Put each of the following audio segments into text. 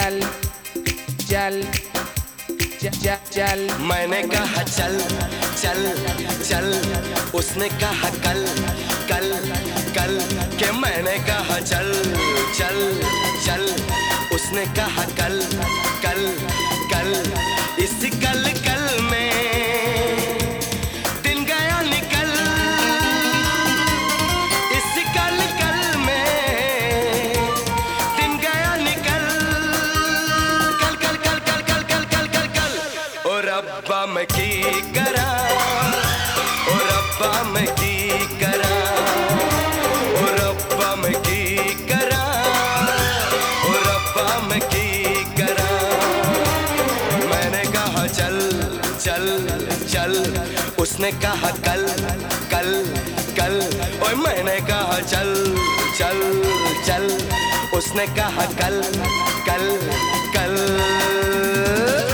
चल चल jal. मैंने कहा चल चल चल, उसने कहा कल कल कल, के मैंने कहा चल चल चल, उसने कहा कल कल कल, इस कल कल उसने कहा, कल कल कल। और मैंने कहा, चल चल चल। उसने कहा, कल कल कल।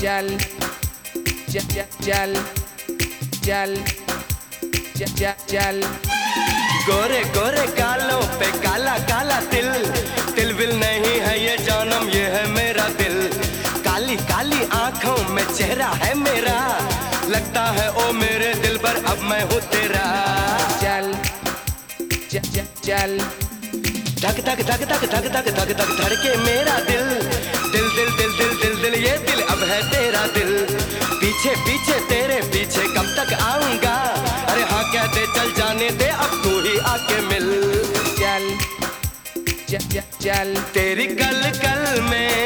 Jal, jal, jal, jal, jal, jal. गोरे गोरे गालों पे काला काला तिल तिल विल नहीं है ये जानम ये है मेरा दिल। काली काली आँखों में चेहरा है मेरा। लगता है ओ मेरे दिल पर अब मैं हूँ तेरा। Jal, jal, jal, jal. धक धक धक धक धक धक धक धक धड़के मेरा दिल। दिल दिल दिल दिल दिल दिल, ये दिल अब है तेरा दिल पीछे पीछे तेरे पीछे कब तक आऊँगा अरे हाँ क्या दे, चल जाने दे, अब तू ही आके मिल चल चल. तेरी कल कल में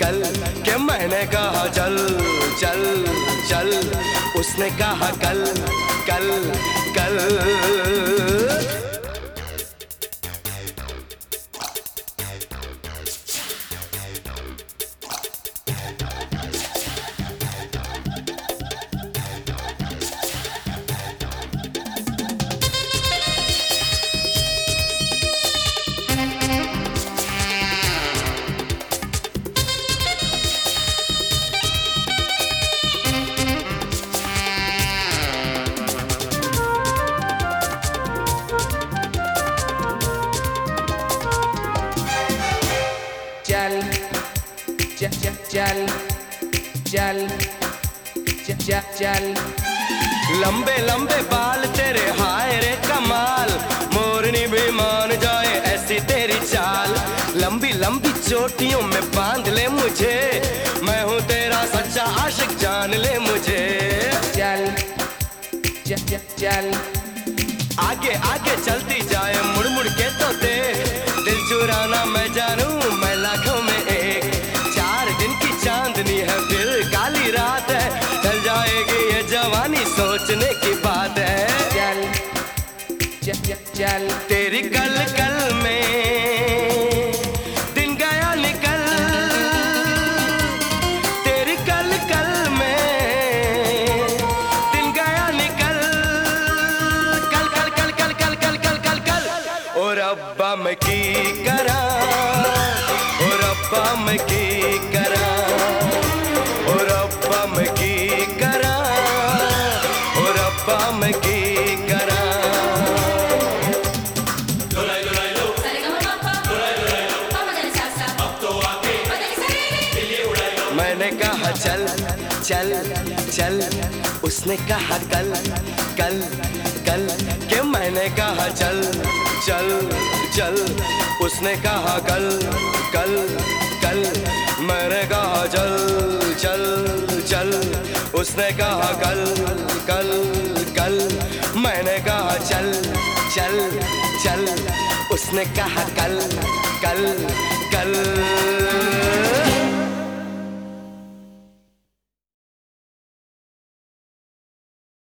कल के मैंने कहा चल चल चल। उसने कहा कल कल कल। Jal, jal, jal, jal. लंबे लंबे बाल तेरे हाय रे कमाल मोरनी भी मान जाए ऐसी तेरी चाल लंबी लंबी चोटियों में बाँध ले मुझे मैं हूँ तेरा सच्चा आशिक जान ले मुझे चल चल jal. आगे आगे चलती जाए मुड़ मुड़ के तो देख दिल चुराना मैं चल तेरी कल कल में मैंने कहा, चल चल चल। उसने कहा, कल कल कल। के मैंने कहा, चल चल चल। उसने कहा, कल कल कल। मैंने कहा, चल चल चल। उसने कहा, कल कल कल। मैंने कहा, चल चल चल। उसने कहा, कल कल कल।